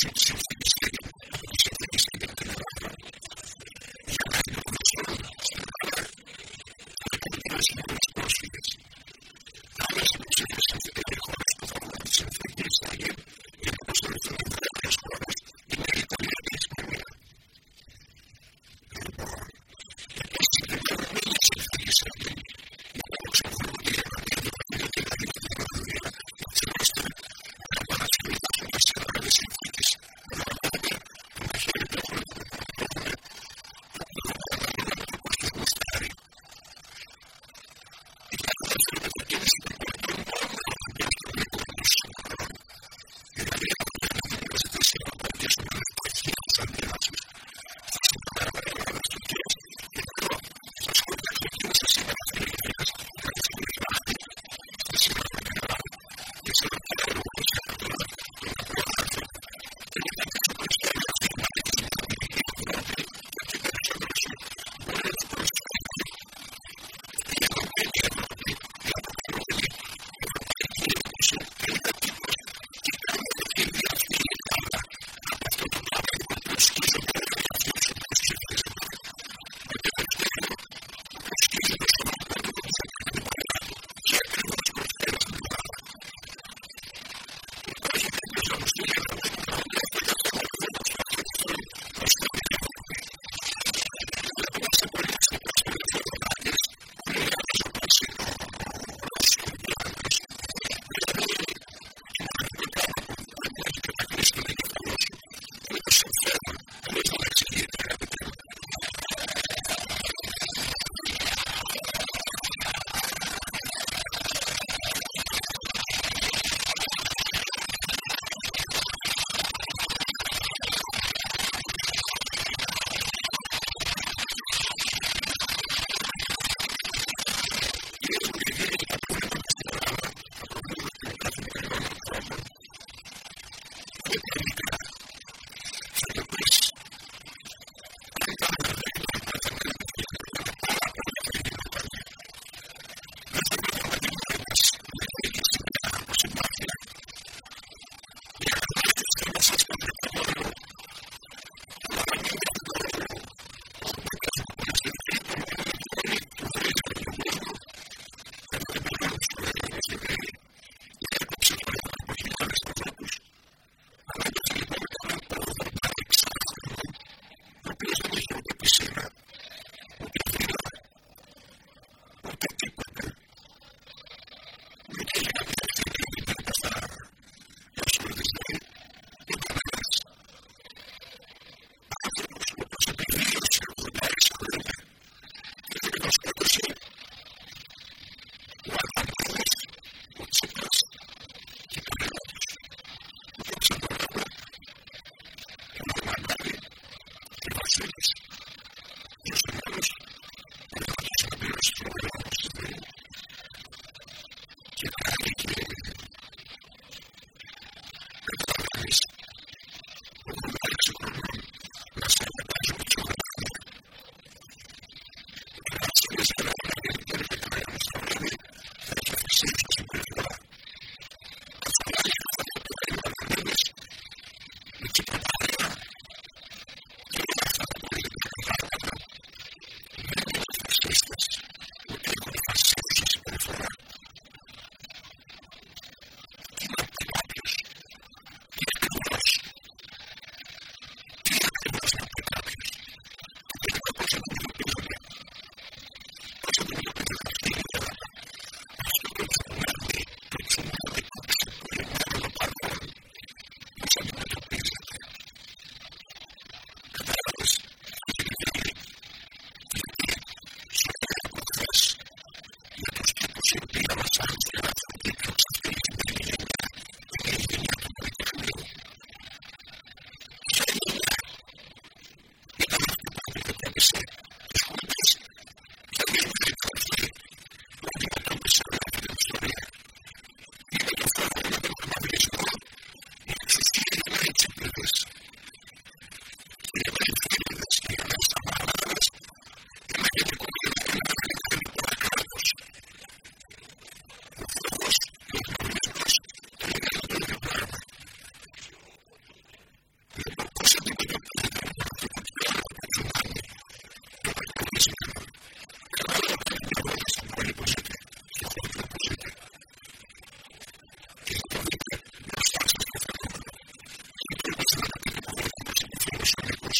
Thank прошлом году.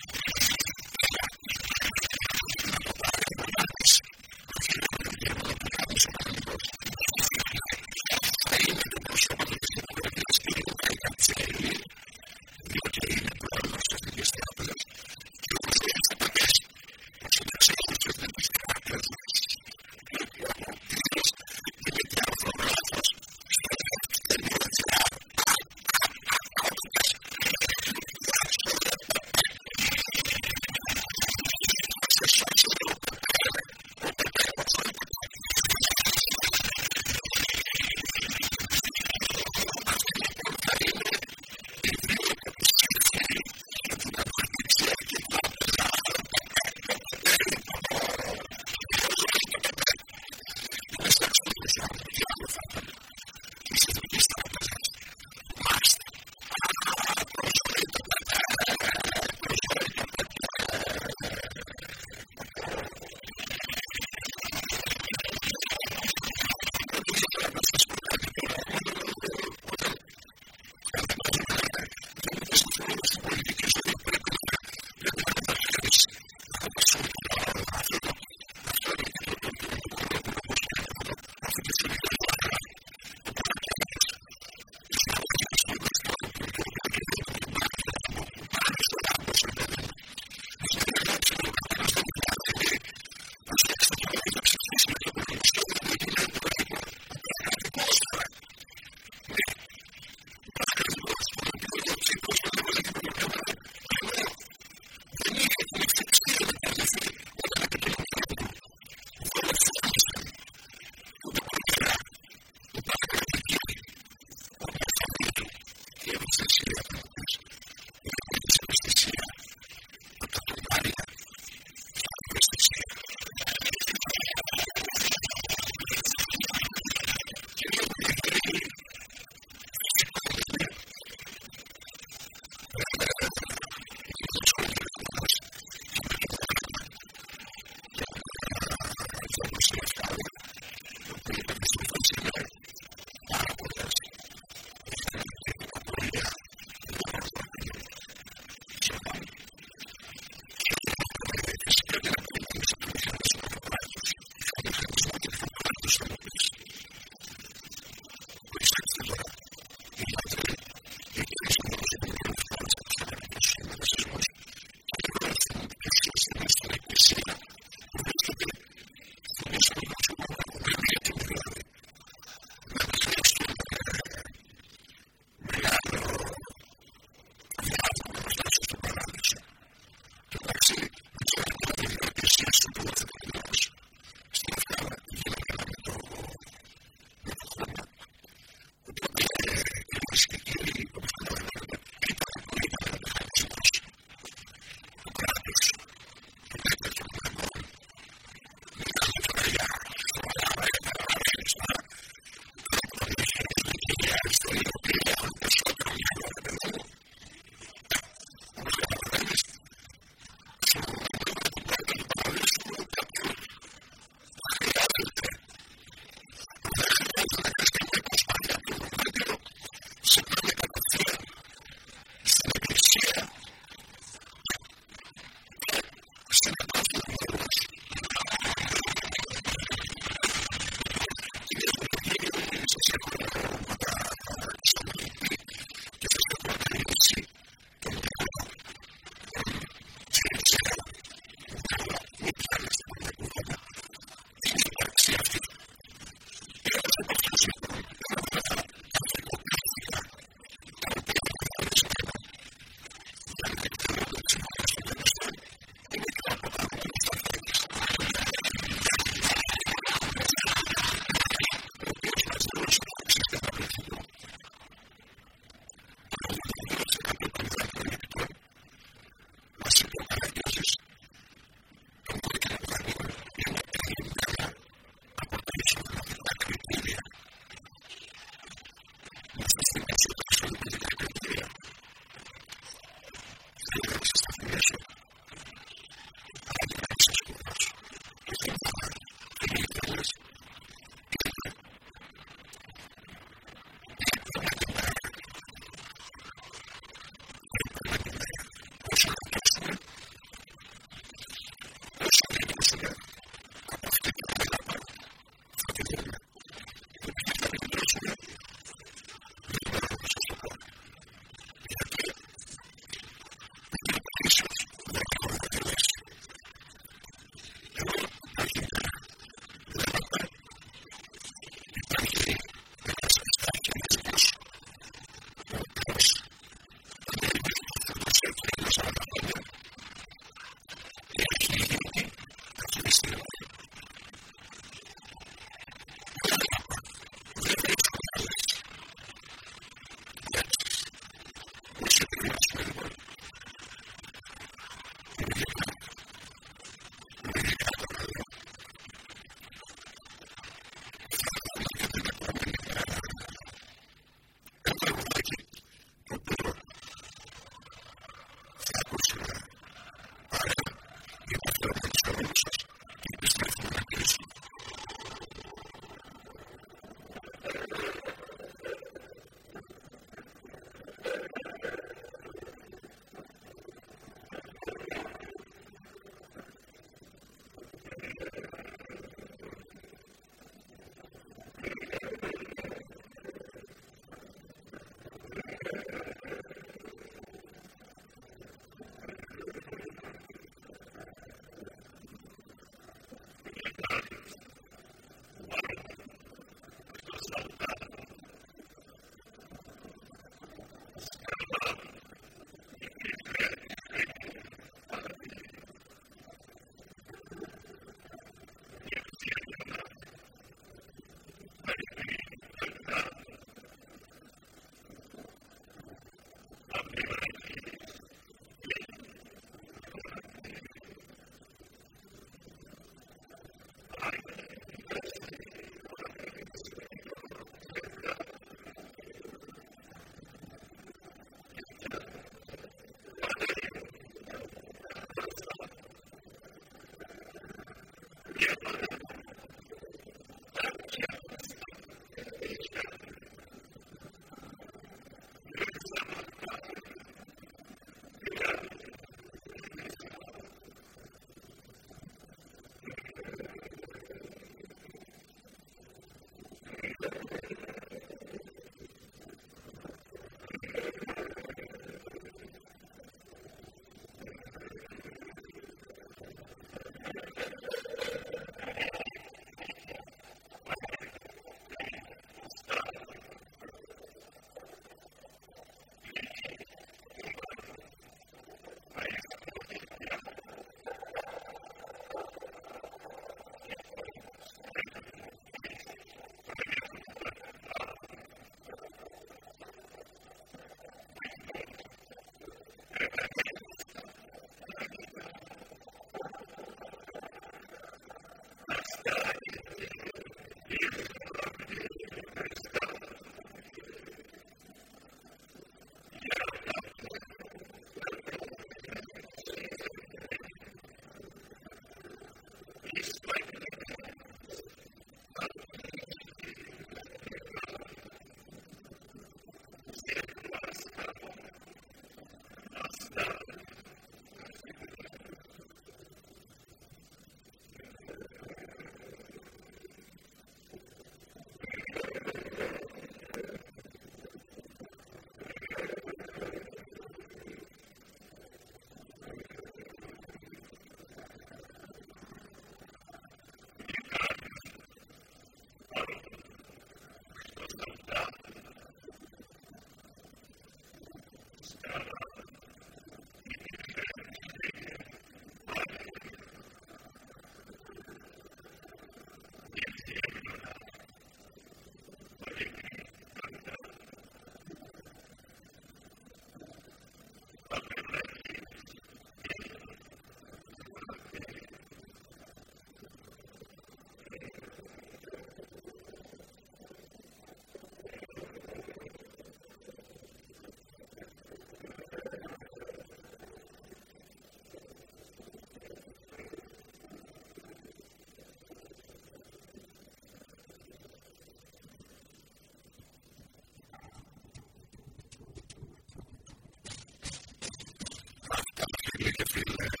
και.